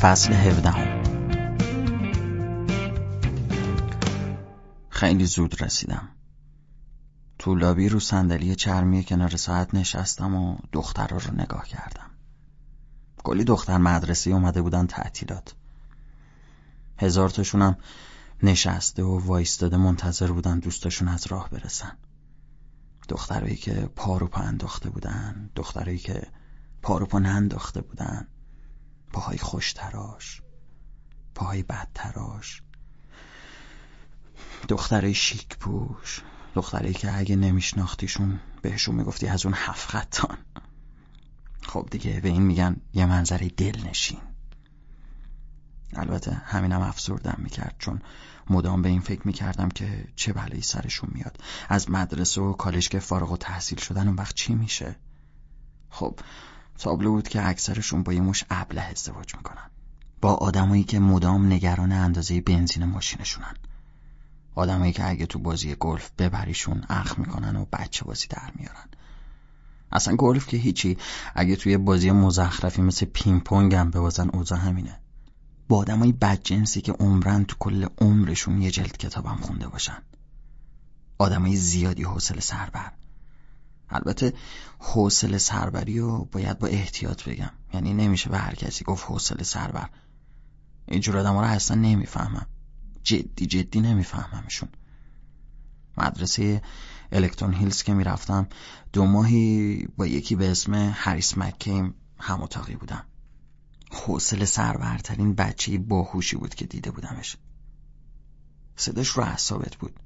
فصل 17 خیلی زود رسیدم. تو لابی رو صندلی چرمی کنار ساعت نشستم و دختر رو نگاه کردم. کلی دختر مدرسه اومده بودن تعطیلات. هزار تاشونم نشسته و وایستاده منتظر بودن دوستاشون از راه برسن. دخترایی که پارو پا انداخته بودن دخترایی که پارو پا ننداخته بودن. پاهای خوش تراش پاهای بد تراش دخترای شیک پوش دخترایی که اگه نمیشناختیشون بهشون می‌گفتی از اون هفت خطان. خب دیگه به این میگن یه منظره دل نشین البته همینم افسردم می‌کرد چون مدام به این فکر می‌کردم که چه بلایی سرشون میاد. از مدرسه و کالج که فارغ و تحصیل شدن اون وقت چی میشه؟ خب تابلو بود که اکثرشون با یه مش ابله ازدواج می‌کنن. با آدمایی که مدام نگران اندازه بنزین ماشینشونن. آدمایی که اگه تو بازی گلف ببریشون اخ می‌کنن و بچه بازی در میارن. اصلا گلف که هیچی اگه توی بازی مزخرفی مثل پینگ پونگ هم ببازن اوضاع همینه. با آدمای بدجنسی که عمراً تو کل عمرشون یه جلد کتابم خونده باشن. آدمای زیادی حوصله سربر. البته حوصله سربری رو باید با احتیاط بگم. یعنی نمیشه به هر کسی گفت حوصله سربر اینجور آدم رو اصلا نمی‌فهمم. جدی جدی نمیفهممشون. مدرسه الکترون هیلز که می‌رفتم دو ماهی با یکی به اسم هریس مکیم هم اتاقی بودم. حوصله سربرترین بچه باهوشی بود که دیده بودمش. صداش رو اعصابت بود.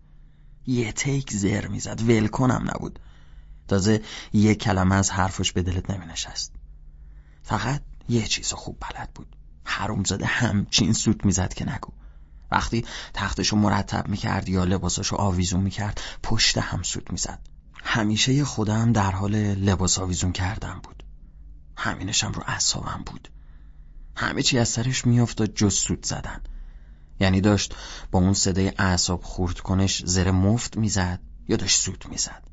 یه تیک زر می‌زد. ول کنم نبود. تازه یه کلمه از حرفش به دلت نمی نشست فقط یه چیز خوب بلد بود. حرومزاده همچین سوت می‌زد که نگو. وقتی تختشو مرتب می‌کرد یا لباساشو آویزون می‌کرد پشت هم سوت می‌زد. همیشه خودم در حال لباس آویزون کردن بود. همینشم رو اعصابم بود. همه چی از سرش میافتاد جز سوت زدن. یعنی داشت با اون صدای اعصاب خورد کنش زر مفت می‌زد یا داشت سوت می‌زد.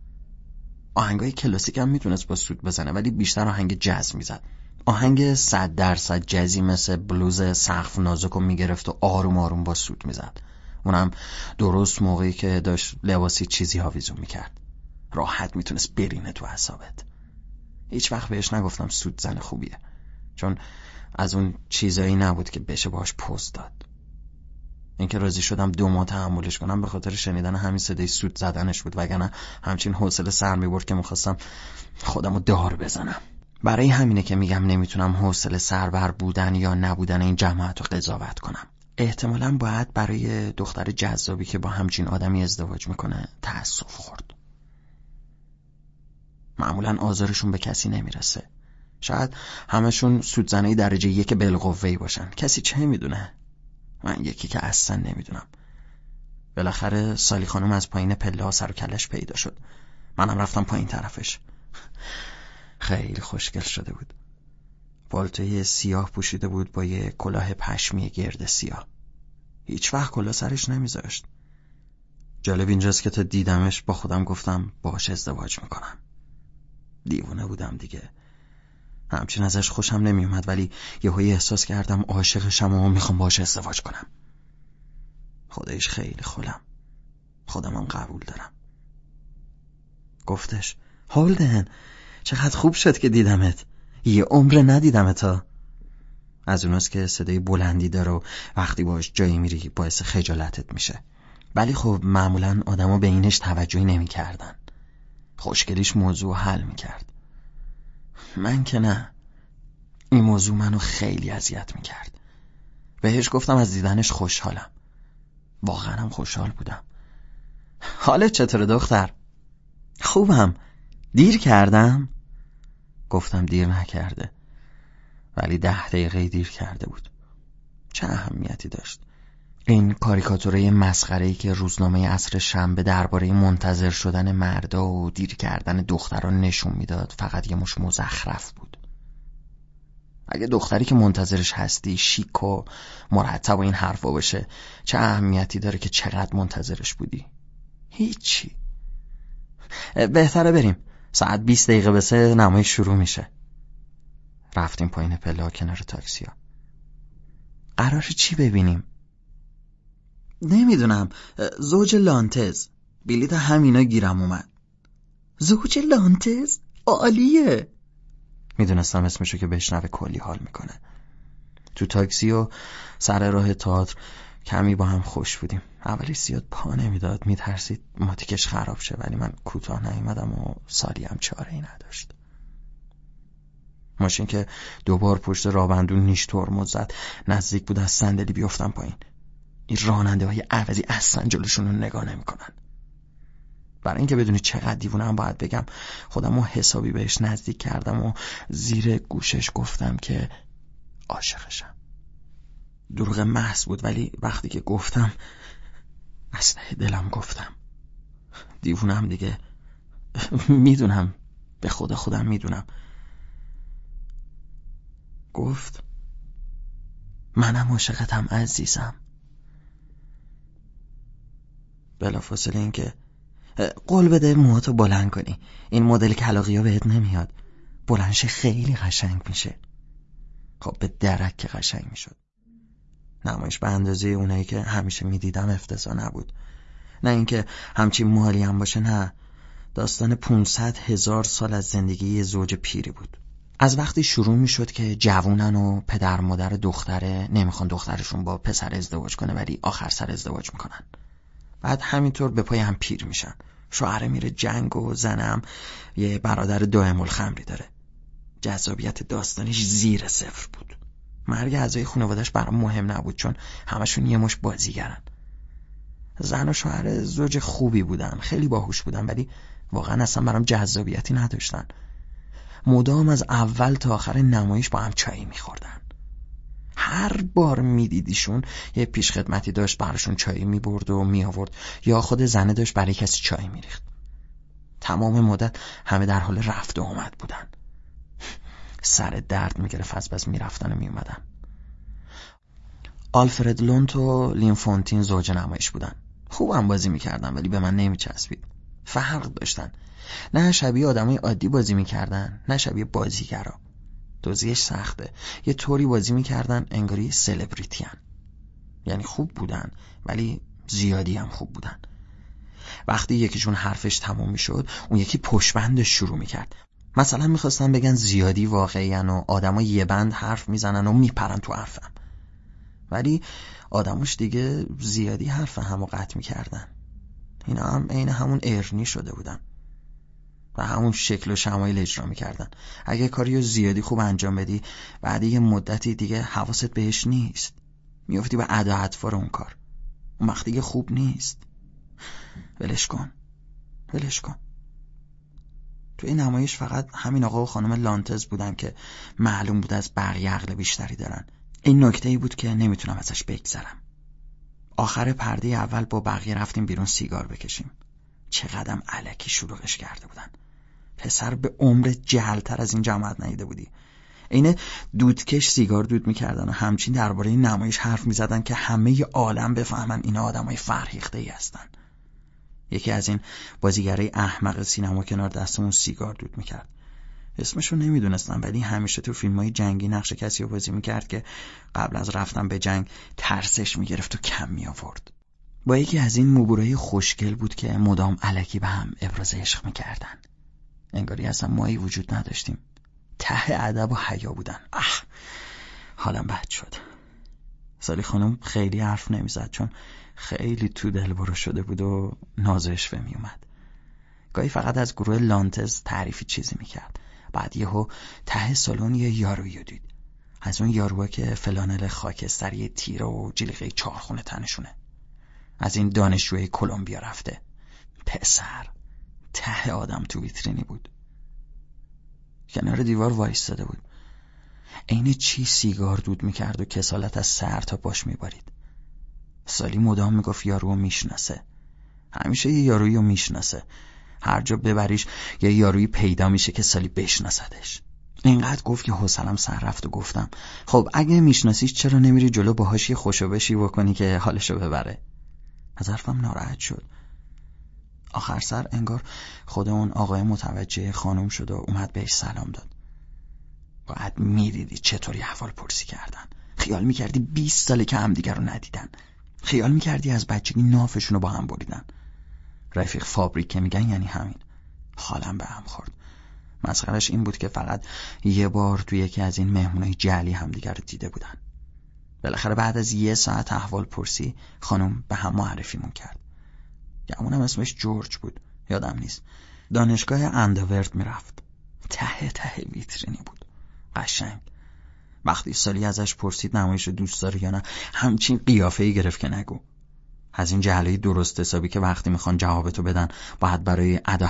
آهنگای کلاسیک هم می‌تونست با سوت بزنه ولی بیشتر آهنگ جز می‌زد. آهنگ صد درصد جزی مثل بلوز سقف نازک رو می‌گرفت و آروم آروم با سوت می‌زد. اونم درست موقعی که داشت لباسی چیزی هاویزون می‌کرد. راحت می‌تونست برینه تو حسابت هیچ وقت بهش نگفتم سوت زن خوبیه چون از اون چیزایی نبود که بشه باش پست داد. اینکه راضی شدم دو ماه تحملش کنم به خاطر شنیدن همین صدای سوت زدنش بود وگرنه همچین حوصله سر می‌برد که می‌خواستم خودم رو دار بزنم. برای همینه که میگم نمی‌تونم حوصله سربر بودن یا نبودن این جماعت رو قضاوت کنم. احتمالا باید برای دختر جذابی که با همچین آدمی ازدواج می‌کنه تأسف خورد. معمولا آزارشون به کسی نمی‌رسه. شاید همشون سودزنه درجه یک بلقوهی باشن. کسی چه می‌دونه؟ من یکی که اصلا نمی‌دونم. بالاخره سالی خانم از پایین پله ها سر و کلش پیدا شد. منم رفتم پایین طرفش. خیلی خوشگل شده بود. پالتوی سیاه پوشیده بود با یه کلاه پشمی گرد سیاه. هیچ وقت کلاه سرش نمیذاشت. جالب اینجاست که تا دیدمش با خودم گفتم باش ازدواج می‌کنم. دیوونه بودم دیگه. همچین ازش خوشم نمیومد ولی یهویی احساس کردم عاشقشم و می‌خوام باش ازدواج کنم. خودش خیلی خولم خودمم قبول دارم. گفتش هولدن چقدر خوب شد که دیدمت. یه عمر ندیدمت تا از اوناست که صدای بلندی داره و وقتی باش جایی میری باعث خجالتت میشه. ولی خب معمولا آدما به اینش توجهی نمی‌کردن. خوشگلیش موضوع حل می‌کرد. من که نه. این موضوع منو خیلی اذیت می‌کرد. بهش گفتم از دیدنش خوشحالم. واقعا هم خوشحال بودم. حالت چطور دختر؟ خوبم. دیر کردم؟ گفتم دیر نکرده. ولی ده دقیقه دیر کرده بود. چه اهمیتی داشت؟ این کاریکاتوره مسخره که روزنامه عصر شنبه درباره منتظر شدن مردا و دیر کردن دختران نشون می‌داد فقط یه مش مزخرف بود. اگه دختری که منتظرش هستی شیک و مرتب و این حرفا باشه چه اهمیتی داره که چقدر منتظرش بودی؟ هیچی. بهتره بریم. ساعت 20 دقیقه به سه نمایش شروع میشه. رفتیم پایین پله کنار تاکسیا. قرار چی ببینیم؟ نمی‌دونم. زوج لانتز. بلیت همینا گیرم اومد. زوج لانتز؟ عالیه. می‌دونستم اسمشو که بشنوه کلی حال می‌کنه. تو تاکسی و سر راه تئاتر کمی با هم خوش بودیم. اولی زیاد پا نمی‌داد. میترسید ماتیکش خراب شه ولی من کوتاه نیومدم و سالی هم چاره ای نداشت. ماشین که دوبار پشت رابندون نیش ترمز زد نزدیک بود از صندلی بیفتم پایین. این راننده های عوضی اصلا جلوشون رو نگاه نمی‌کنن. برای اینکه بدونی چقدر دیوونم باید بگم خودم رو حسابی بهش نزدیک کردم و زیر گوشش گفتم که عاشقشم. دروغ محض بود ولی وقتی که گفتم اصلا دلم گفتم. دیوونم دیگه می‌دونم. به خود خودم می‌دونم. گفت منم عاشقتم عزیزم. بلافاصله اینکه قول بده موهاتو بلند کنی. این مدل کلاقی ها بهت نمیاد. بلنش خیلی قشنگ میشه. خب به درک که قشنگ می‌شد. نمایش به اندازه اونایی که همیشه می‌دیدم افتضا نبود. نه اینکه همچین مالی هم باشه نه. داستان 500 هزار سال از زندگی زوج پیری بود. از وقتی شروع می‌شد که جوونن و پدر مادر دختره نمی‌خوان دخترشون با پسر ازدواج کنه ولی آخر سر ازدواج می‌کنن. بعد همینطور به پای هم پیر میشن. شوهره میره جنگ و زنم یه برادر دائم الخمری داره. جذابیت داستانش زیر صفر بود. مرگ اعضای خانوادش برام مهم نبود چون همشون یه مش بازیگرن. زن و شوهر زوج خوبی بودن خیلی باهوش بودن ولی واقعا اصلا برام جذابیتی نداشتن. مدام از اول تا آخر نمایش با هم چایی میخوردن. هر بار میدیدیشون یه پیش خدمتی داشت براشون چایی می‌برد و میآورد. یا خود زنه داشت برای کسی چای میریخت. تمام مدت همه در حال رفت و آمد بودن. سر درد می‌گرفت از بس می‌رفتن و میومدن آلفرد لونت و لین فونتین زوج نمایش بودن. خوبم بازی می‌کردن ولی به من نمیچسبید. فرق داشتن. نه شبیه آدمای عادی بازی می‌کردن نه شبیه بازیگرا. توضیحش سخته. یه طوری بازی می‌کردن انگاری سلبریتیان یعنی خوب بودن ولی زیادی هم خوب بودن. وقتی یکیشون حرفش تموم می‌شد اون یکی پشبندش شروع می‌کرد. مثلا می‌خواستن بگن زیادی واقعیان و آدما یه بند حرف می‌زنن و میپرن تو حرفم. ولی آدموش دیگه زیادی حرف همو قطع می‌کردن. اینا هم عین همون ارنی شده بودن. و همون شکل و شمایل اجرا می‌کردن. اگه کاریو زیادی خوب انجام بدی بعد یه مدتی دیگه حواست بهش نیست. میافتی به ادا اطفار اون کار. اون وقت دیگه خوب نیست. ولش کن. ولش کن. تو این نمایش فقط همین آقا و خانم لانتز بودن که معلوم بود از بقیه عقل بیشتری دارن. این نکته ای بود که نمی‌تونم ازش بگذرم. آخر پرده اول با بقیه رفتیم بیرون سیگار بکشیم. چقدرم علکی شروعش کرده بودن. پسر به عمر جهلتر از این جماعت نیده بودی. عین دودکش سیگار دود می‌کردن و همچین درباره این نمایش حرف می‌زدن که همه عالم بفهمن اینا آدمای فرهیخته ای هستن. یکی از این بازیگرای احمق سینما کنار دستمون سیگار دود می‌کرد. اسمشو نمی‌دونستم ولی همیشه تو فیلم های جنگی نقش کسی رو بازی می‌کرد که قبل از رفتن به جنگ ترسش می‌گرفت و کم میآورد. با یکی از این موبورای خوشگل بود که مدام علکی به هم ابراز عشق می‌کردن. انگاری اصلا مایی وجود نداشتیم. ته ادب و حیا بودن. اه حالم بد شد. سالی خانم خیلی حرف نمی‌زد چون خیلی تو دل برو شده بود و نازش می اومد. گاهی فقط از گروه لانتز تعریفی چیزی می‌کرد. بعد یهو ته سالن یه یارویو دید. از اون یاروها که فلانل خاکستری تیره و جلیقه چارخونه تنشونه. از این دانشجوی کلمبیا رفته. پسر. ته آدم تو ویترینی بود. کنار دیوار وایستاده بود. عین چی سیگار دود می‌کرد و کسالت از سر تا پاش میبارید. سالی مدام می‌گفت یارو می‌شناسه. همیشه یه یارویی رو می‌شناسه. هر جا ببریش یه یارویی پیدا میشه که سالی بشناسدش. اینقدر گفت که حوصلم سر رفت و گفتم خب اگه میشناسیش چرا نمیری جلو باهاش یه خوشو بشی بکنی که حالشو ببره؟ از حرفم ناراحت شد. آخر سر انگار خود اون آقای متوجه خانم شد و اومد بهش سلام داد. باید می‌دیدی چطوری احوال پرسی کردن. خیال می‌کردی 20 ساله که همدیگر رو ندیدن. خیال می‌کردی از بچگی نافشون رو با هم بریدن. رفیق فابریک که میگن یعنی همین. حالم به هم خورد. مسخرش این بود که فقط یه بار توی یکی از این مهمونای جلی همدیگر رو دیده بودن. بالاخره بعد از یه ساعت احوال پرسی خانم به هم معرفیمون کرد. گمونم اسمش جورج بود. یادم نیست. دانشگاه انداورد می‌رفت. ته ته ویترینی بود. قشنگ. وقتی سالی ازش پرسید نمایش دوست داره یا نه همچین قیافه ای گرفت که نگو. از این جهله درست حسابی که وقتی می‌خوان جوابتو بدن باید برای ادا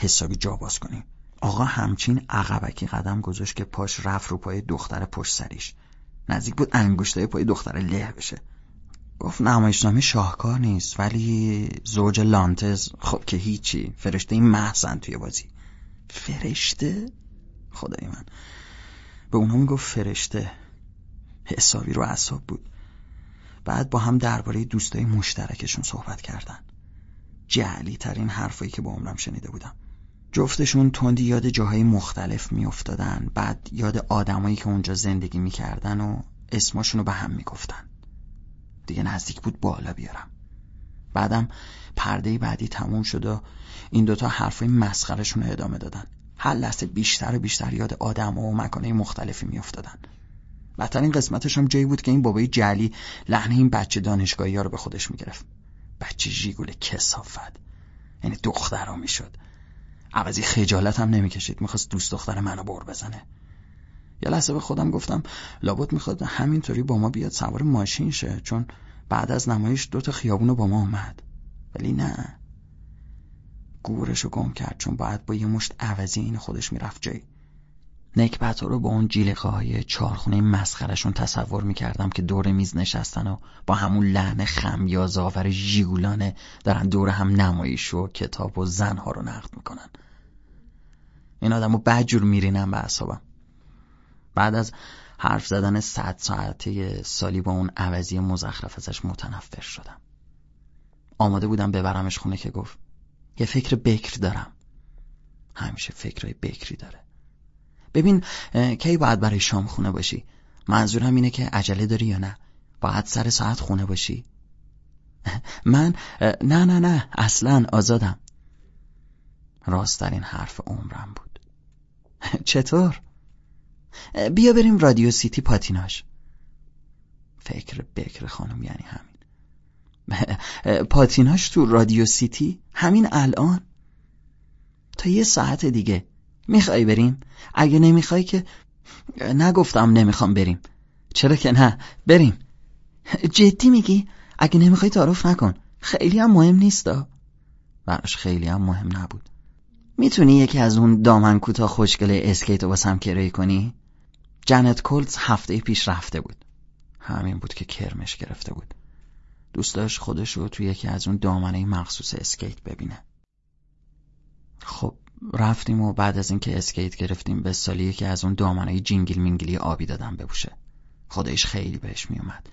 حسابی جا باز کنی آقا همچین عقبکی قدم گذاشت که پاش رفت رو پای دختر پشت سریش. نزدیک بود انگشتای پای دختر له بشه. گفت نمایشنامه شاهکار نیست ولی زوج لانتز خب که هیچی فرشته این محسن توی بازی. فرشته؟ خدای من. به اونها می‌گفت فرشته. حسابی رو اصاب بود. بعد با هم درباره دوستای مشترکشون صحبت کردن. جعلی ترین حرفایی که با عمرم شنیده بودم. جفتشون تندی یاد جاهای مختلف میافتادن. بعد یاد آدمایی که اونجا زندگی می‌کردن و اسماشون رو به هم می‌گفتن. دیگه نزدیک بود بالا بیارم. بعدم پرده بعدی تموم شد و این دوتا حرفای مسخرشون رو ادامه دادن. هر لحظه بیشتر و بیشتر یاد آدم و مکانه مختلفی میافتادن. بدترین قسمتش هم جایی بود که این بابای جلی لحن این بچه دانشگاهی ها رو به خودش می‌گرفت. بچه ژیگول کسافت. یعنی دخترا می‌شد. عوضی خجالت هم نمی‌کشید. می‌خواست دوست دختر منو بر بزنه. یه لحظه به خودم گفتم لابد می‌خواد همینطوری با ما بیاد سوار ماشین شه چون بعد از نمایش دوتا خیابون با ما اومد. ولی نه. گورشو گم کرد چون باید با یه مشت عوضی این خودش می‌رفت جایی. نکبت رو با اون جیلقه های چارخونه مسخرشون تصور می‌کردم که دور میز نشستن و با همون لحن خم یا زاور ژیگولانه دارن دور هم نمایش و کتاب و زنها رو نقد می‌کنن. این آدم رو بدجور میرینم به اصابم بعد از حرف زدن صد ساعته سالی با اون عوضی مزخرف ازش متنفر شدم. آماده بودم ببرمش خونه که گفت یه فکر بکر دارم. همیشه فکرهای بکری داره. ببین کی باید برای شام خونه باشی؟ منظورم اینه که عجله داری یا نه؟ باید سر ساعت خونه باشی؟ من نه نه نه اصلا آزادم. راست در این حرف عمرم بود. چطور؟ بیا بریم رادیو سیتی پاتیناش. فکر بکر خانم یعنی همین. پاتیناش تو رادیو سیتی؟ همین الان؟ تا یه ساعت دیگه. می‌خوای بریم؟ اگه نمی‌خوای که نگفتم نمی‌خوام بریم. چرا که نه؟ بریم. جدی میگی؟ اگه نمی‌خوای تعارف نکن. خیلی هم مهم نیستا براش خیلی هم مهم نبود. می‌تونی یکی از اون دامن کوتاه خوشگله اسکیت رو واسم کرایه کنی؟ جنت کولتز هفته پیش رفته بود. همین بود که کرمش گرفته بود. دوست داشت خودش رو توی یکی از اون دامنای مخصوص اسکیت ببینه. خب رفتیم و بعد از اینکه اسکیت گرفتیم به سالی که از اون دامنای جینگیل مینگلی آبی دادم بپوشه. خداییش خیلی بهش میومد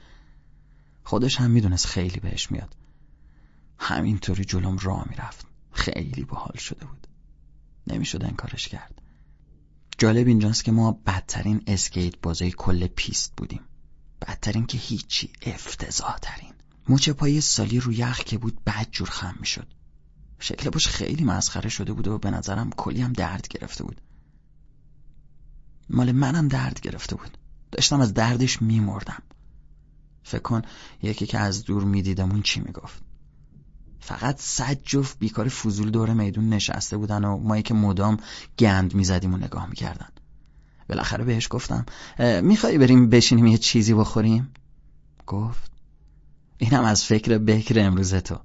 خودش هم می‌دونست خیلی بهش میاد. همینطوری جلوم راه می‌رفت. خیلی باحال شده بود. نمی‌شد انکارش کرد. جالب اینجاست که ما بدترین اسکیت بازای کل پیست بودیم. بدترین که هیچی افتضاح ترین مچ پای سالی رو یخ که بود بد جور خم می‌شد. شکل باش خیلی مسخره شده بود و به نظرم کلی هم درد گرفته بود. مال منم درد گرفته بود. داشتم از دردش میمردم. فکر کن یکی که از دور میدیدمون چی می‌گفت؟ فقط صد جفت بیکار فضول دور میدون نشسته بودن و مایی که مدام گند می‌زدیم و نگاه می‌کردن. بالاخره بهش گفتم می‌خوای بریم بشینیم یه چیزی بخوریم؟ گفت اینم از فکر بکر امروز تو.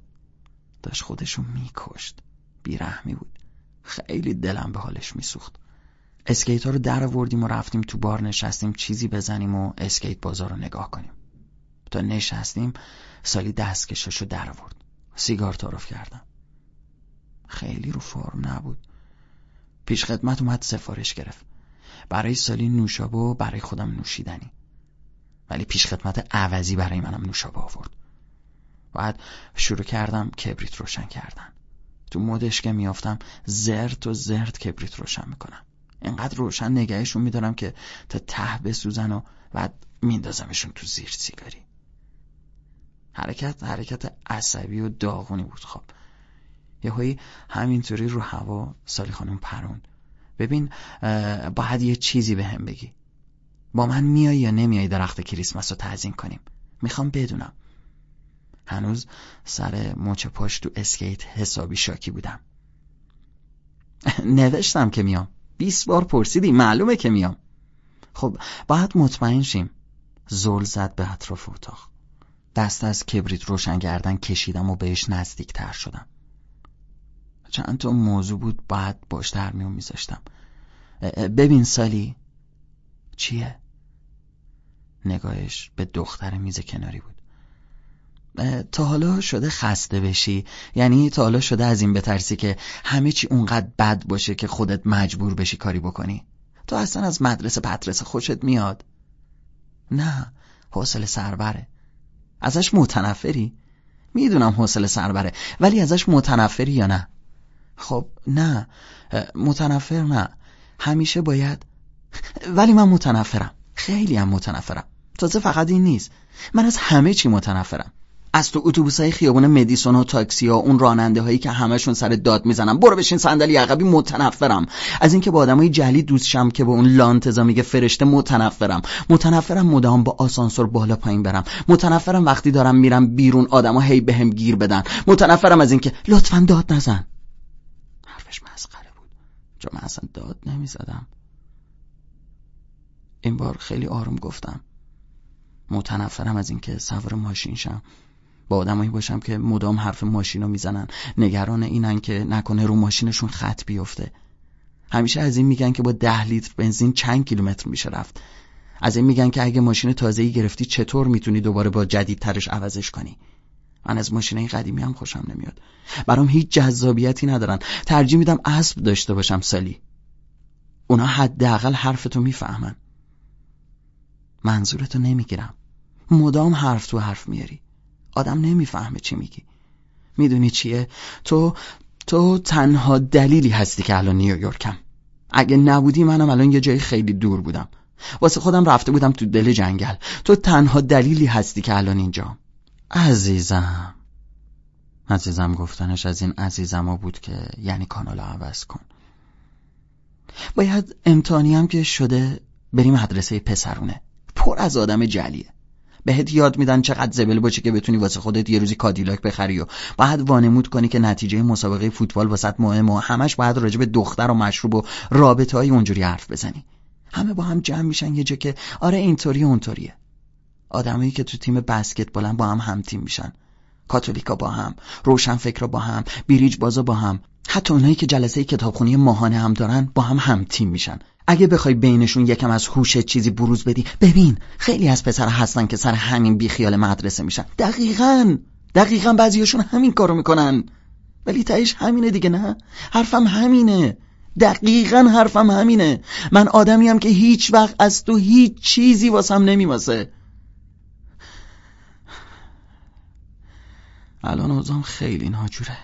داشت خودشو میکشت. بیرحمی بود. خیلی دلم به حالش میسوخت. اسکیت ها رو در آوردیم و رفتیم تو بار نشستیم چیزی بزنیم و اسکیت بازار رو نگاه کنیم. تا نشستیم سالی دستکشاشو در آورد. سیگار تعارف کردم. خیلی رو فرم نبود. پیش خدمت اومد سفارش گرفت. برای سالی نوشابه و برای خودم نوشیدنی. ولی پیش خدمت عوضی برای منم نوشابه آورد. بعد شروع کردم کبریت روشن کردن. تو مدش که میافتم زرد و زرد کبریت روشن می‌کنم. اینقدر روشن نگهشون میدارم که تا ته بسوزن و بعد میندازمشون تو زیر سیگاری. حرکت حرکت عصبی و داغونی بود. خب. یهویی همینطوری رو هوا سالی خانم پروند ببین باید یه چیزی به هم بگی. با من میای یا نمیای درخت کریسمس رو تعظیم کنیم؟ می‌خوام بدونم. هنوز سر مچ پاش تو اسکیت حسابی شاکی بودم. نوشتم که میام. بیست بار پرسیدی معلومه که میام. خب باید مطمئن شیم. زل زد به اطراف اتاق. دست از کبریت روشن کردن کشیدم و بهش نزدیک تر شدم. چند تا موضوع بود بعد باش در میون میذاشتم. ببین سالی چیه؟ نگاهش به دختر میز کناری بود. تا حالا شده خسته بشی؟ یعنی تا حالا شده از این بترسی که همه چی اونقدر بد باشه که خودت مجبور بشی کاری بکنی؟ تو اصلا از مدرسه پترسه خوشت میاد؟ نه حوصله سربره ازش متنفری؟ می‌دونم حوصله سربره ولی ازش متنفری یا نه؟ خب نه. متنفر نه. همیشه باید ولی من متنفرم. خیلی هم متنفرم. تازه فقط این نیست. من از همه چی متنفرم. از تو اتوبوس های خیابون مدیسون و تاکسی ها اون راننده هایی که همشون سر داد می‌زنن. برو بشین صندلی عقبی متنفرم. از اینکه با آدمای جلی دوست شم که به اون لانتزا میگه فرشته متنفرم. متنفرم مدام با آسانسور بالا پایین برم. متنفرم وقتی دارم میرم بیرون آدما هی بهم گیر بدن. متنفرم از اینکه لطفا داد نزن. حرفش مسخره بود. چون من اصلا داد نمی‌زدم. این بار خیلی آروم گفتم. متنفرم از اینکه سوار ماشین شم. با آدمایی باشم که مدام حرف ماشین رو می‌زنن. نگران اینن که نکنه رو ماشینشون خط بیفته. همیشه از این میگن که با ده لیتر بنزین چند کیلومتر میشه رفت. از این میگن که اگه ماشین تازه‌ای گرفتی چطور می‌تونی دوباره با جدیدترش عوضش کنی؟ من از ماشین قدیمی هم خوشم نمیاد. برام هیچ جذابیتی ندارن. ترجیح میدم اسب داشته باشم سالی. اونا حداقل حرفتو می‌فهمن. منظورتو نمی‌گیرم. مدام حرف تو حرف میاری آدم نمی‌فهمه چی میگی. می‌دونی چیه؟ تو تو تنها دلیلی هستی که الان نیویورکم. اگه نبودی منم الان یه جای خیلی دور بودم. واسه خودم رفته بودم تو دل جنگل. تو تنها دلیلی هستی که الان اینجا. عزیزم. عزیزم گفتنش از این عزیزم بود که یعنی کانال عوض کن. باید امتحانی هم که شده بریم مدرسه پسرونه. پر از آدم جلیه. بهت یاد میدن چقدر زبل باشه که بتونی واسه خودت یه روزی کادیلاک بخری و باید وانمود کنی که نتیجه مسابقه فوتبال واسط مهمه و همش باید راجع به دختر و مشروب و رابطه های اونجوری حرف بزنی. همه با هم جمع میشن یه جا که آره اینطوری اونطوریه. آدمایی که تو تیم بسکتبالن با هم هم تیم میشن. کاتولیکا با هم روشن فکر با هم بیریج بازا با هم. حتی اونایی که جلسه کتابخونی ماهانه هم دارن با هم هم تیم میشن. اگه بخوای بینشون یکم از هوش چیزی بروز بدی ببین خیلی از پسر هستن که سر همین بیخیال مدرسه میشن. دقیقا دقیقا بعضیاشون همین کارو می‌کنن. ولی تایش همینه دیگه نه؟ حرفم همینه. دقیقا حرفم همینه. من آدمیم که هیچ وقت از تو هیچ چیزی واسم نمیواسه. الان اوزام خیلی ناجوره.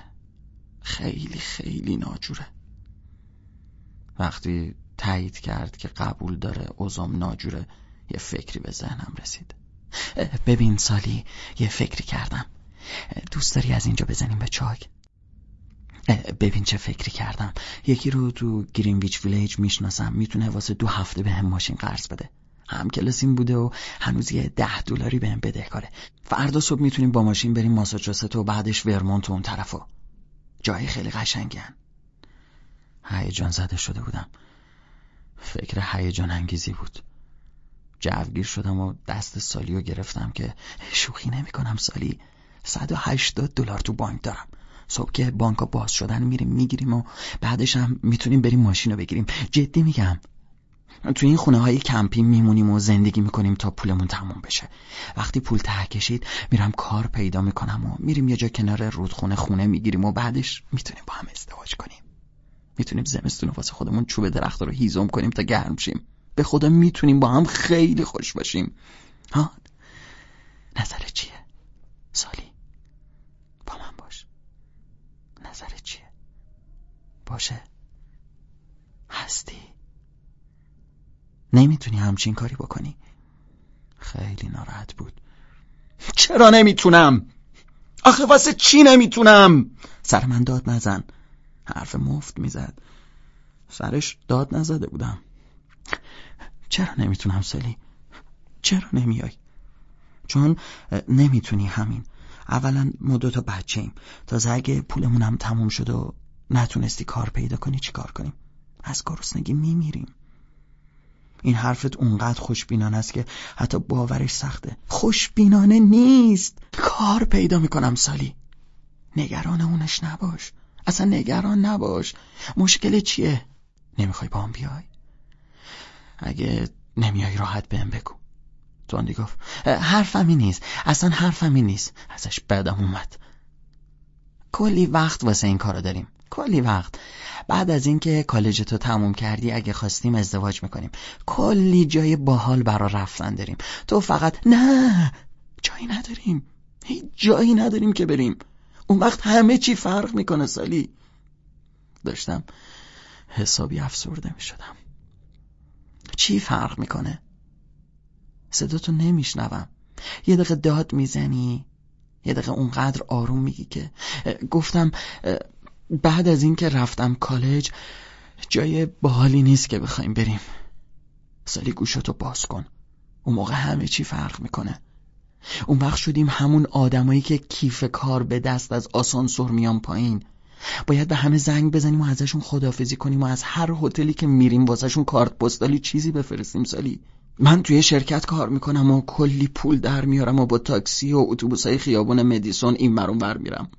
خیلی خیلی ناجوره. وقتی تایید کرد که قبول داره اوزام ناجوره. یه فکری به ذهنم رسید. ببین سالی یه فکری کردم. دوست داری از اینجا بزنیم به چاک؟ ببین چه فکری کردم. یکی رو تو گرینویچ ویلیج می‌شناسم. می‌تونه واسه دو هفته به هم ماشین قرض بده. هم کلاسیم بوده و هنوز یه ده دلاری بهم بده کاره. فردا صبح می‌تونیم با ماشین بریم ماساچوست و بعدش ورمونت و اون طرفا جایی خیلی قشنگن هیجان زده شده بودم. فکر هیجان انگیزی بود. جوگیر شدم و دست سالی رو گرفتم که شوخی نمی کنم سالی 180 دلار تو بانک دارم. صبح که بانک باز شدن میریم می‌گیریم و بعدش هم می‌تونیم بریم ماشین رو بگیریم. جدی میگم. تو این خونه های کمپین میمونیم و زندگی می‌کنیم تا پولمون تموم بشه. وقتی پول ته کشید میرم کار پیدا می‌کنم و میریم یه جا کنار رودخونه خونه می‌گیریم و بعدش می‌تونیم با هم ازدواج کنیم. می‌تونیم زمستون واسه خودمون چوب درخت رو هیزم کنیم تا گرم شیم. به خدا می‌تونیم با هم خیلی خوش باشیم. ها؟ نظر چیه؟ سالی با من باش. نظر چیه؟ باشه. هستی. نمی‌تونی همچین کاری بکنی. خیلی ناراحت بود. چرا نمی‌تونم؟ آخه واسه چی نمی‌تونم؟ سر من داد نزن. حرف مفت می‌زد. سرش داد نزده بودم. چرا نمی‌تونم سلی؟ چرا نمیای؟ چون نمی‌تونی همین. اولا ما تا بچه ایم. تازه اگه پولمونم تموم شد و نتونستی کار پیدا کنی چی کار کنیم؟ از گرسنگی میمیریم. این حرفت اونقدر خوشبینانه است که حتی باورش سخته. خوشبینانه نیست. کار پیدا می‌کنم سالی. نگران اونش نباش. اصلا نگران نباش. مشکل چیه؟ نمی‌خوای با هم بیای؟ اگه نمیای راحت بهم بگو. توندی گفت حرفمی نیست. اصلا حرفمی نیست. ازش بدم اومد. کلی وقت واسه این کارو داریم. کلی وقت. بعد از اینکه کالج تو تموم کردی اگه خواستیم ازدواج می‌کنیم. کلی جای باحال برا رفتن داریم. تو فقط نه جایی نداریم. هیچ جایی نداریم که بریم. اون وقت همه چی فرق می‌کنه سالی. داشتم حسابی افسرده می‌شدم. چی فرق می‌کنه؟ صداتو نمیشنوم. یه دقیقه داد می‌زنی یه دقیقه اونقدر آروم میگی که گفتم بعد از اینکه رفتم کالج جای باحالی نیست که بخوایم بریم. سالی گوشتو باز کن. اون موقع همه چی فرق می‌کنه. اون وقت شدیم همون آدمایی که کیف کار به دست از آسانسور میان پایین. باید به همه زنگ بزنیم و ازشون خدافزی کنیم و از هر هتلی که میریم واسهشون کارت پستالی چیزی بفرستیم سالی. من توی شرکت کار می‌کنم و کلی پول در میارم و با تاکسی و اتوبوسای خیابون مدیسون این مرون بر میرم.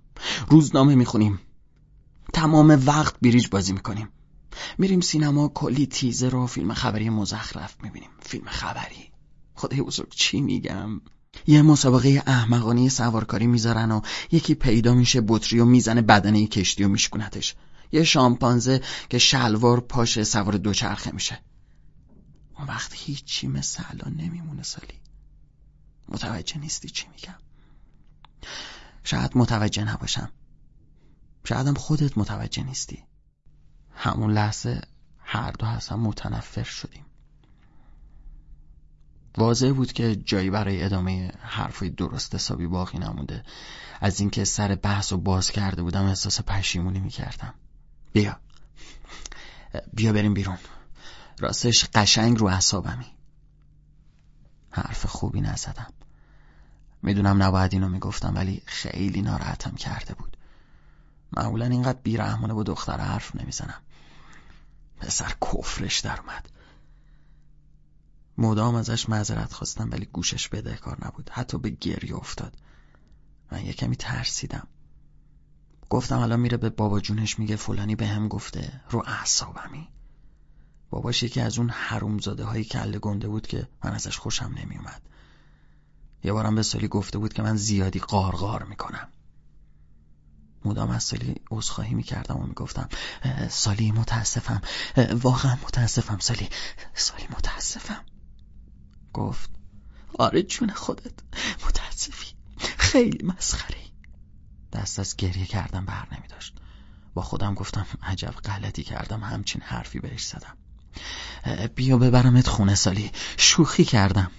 روزنامه می‌خونیم. تمام وقت بریج بازی می‌کنیم. میریم سینما کلی تیزر و فیلم خبری مزخرف می‌بینیم. فیلم خبری. خدای بزرگ چی میگم؟ یه مسابقه احمقانه سوارکاری می‌ذارن و یکی پیدا میشه بطری و می‌زنه بدنه کشتی و میشکونتش. یه شامپانزه که شلوار پاشه سوار دوچرخه میشه. اون وقت هیچی مثل الان نمیمونه سالی. متوجه نیستی چی میگم؟ شاید متوجه نباشم. شایدم خودت متوجه نیستی. همون لحظه هر دو هستم متنفر شدیم. واضح بود که جایی برای ادامه حرفای درست حسابی باقی نمونده. از اینکه سر بحث و باز کرده بودم احساس پشیمونی می‌کردم. بیا. بیا بریم بیرون. راستش قشنگ رو اعصابمی. حرف خوبی نزدم. می‌دونم نباید اینو می‌گفتم ولی خیلی ناراحتم کرده بود. معمولا اینقدر بیرحمانه با دختر حرف نمی‌زنم. پسر کفرش در اومد. مدام ازش معذرت خواستم ولی گوشش کار نبود. حتی به گریه افتاد. من یه کمی ترسیدم. گفتم الان میره به بابا جونش میگه فلانی به هم گفته. رو اعصابمی. باباش یکی از اون حرومزاده هایی کله گنده بود که من ازش خوشم نمیومد یه بارم به سالی گفته بود که من زیادی قارقار می‌کنم. مدام از سالی عذرخواهی می‌کردم و می‌گفتم سالی متاسفم. واقعا متاسفم سالی. سالی متاسفم. گفت. آره جون خودت. متاسفی. خیلی مسخره. دست از گریه کردم بر نمی داشت با خودم گفتم عجب غلطی کردم همچین حرفی بهش زدم. بیا ببرمت خونه سالی. شوخی کردم.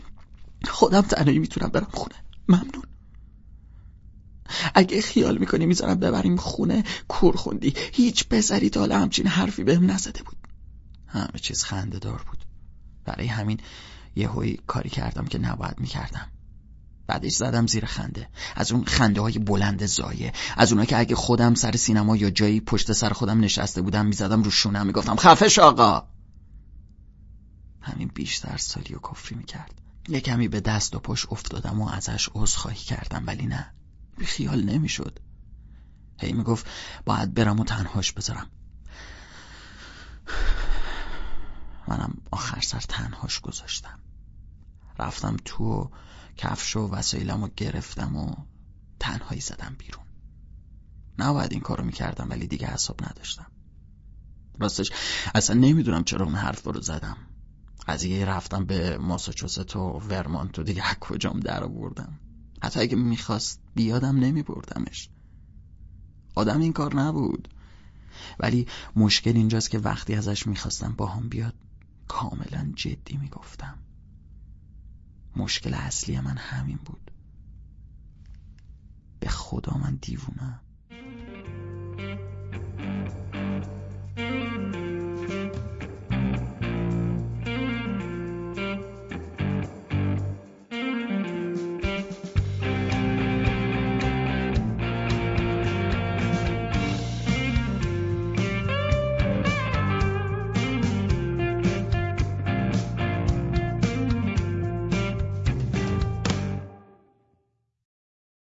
خودم تنهایی می‌تونم برم خونه. ممنون. اگه خیال می‌کنی می‌ذارم ببریم خونه کور خوندی. هیچ پسری تا حالا همچین حرفی بهم نزده بود. همه چیز خنده دار بود. برای همین یه هوی کاری کردم که نباید می‌کردم. بعدش زدم زیر خنده. از اون خنده های بلند زایه از اونها که اگه خودم سر سینما یا جایی پشت سر خودم نشسته بودم می‌زدم رو شونم می‌گفتم خفش آقا! همین بیشتر سالی و کفری می‌کرد. یه کمی به دست و پشت افتادم و ازش عذرخواهی کردم ولی نه. خیال نمی‌شد. هی می‌گفت باید برم و تنهاش بذارم. منم آخر سر تنهاش گذاشتم. رفتم تو و کفش و وسایلم رو گرفتم و تنهایی زدم بیرون. نباید این کارو می‌کردم ولی دیگه حساب نداشتم. راستش اصلا نمی‌دونم چرا اون حرف رو زدم. قضیه رفتم به ماساچوست و ورمانت و دیگه کجام در آوردم. حتی اگه می‌خواست بیادم نمیبردمش. آدم این کار نبود. ولی مشکل اینجاست که وقتی ازش می‌خواستم با هم بیاد کاملا جدی می‌گفتم. مشکل اصلی من همین بود. به خدا من دیوونم.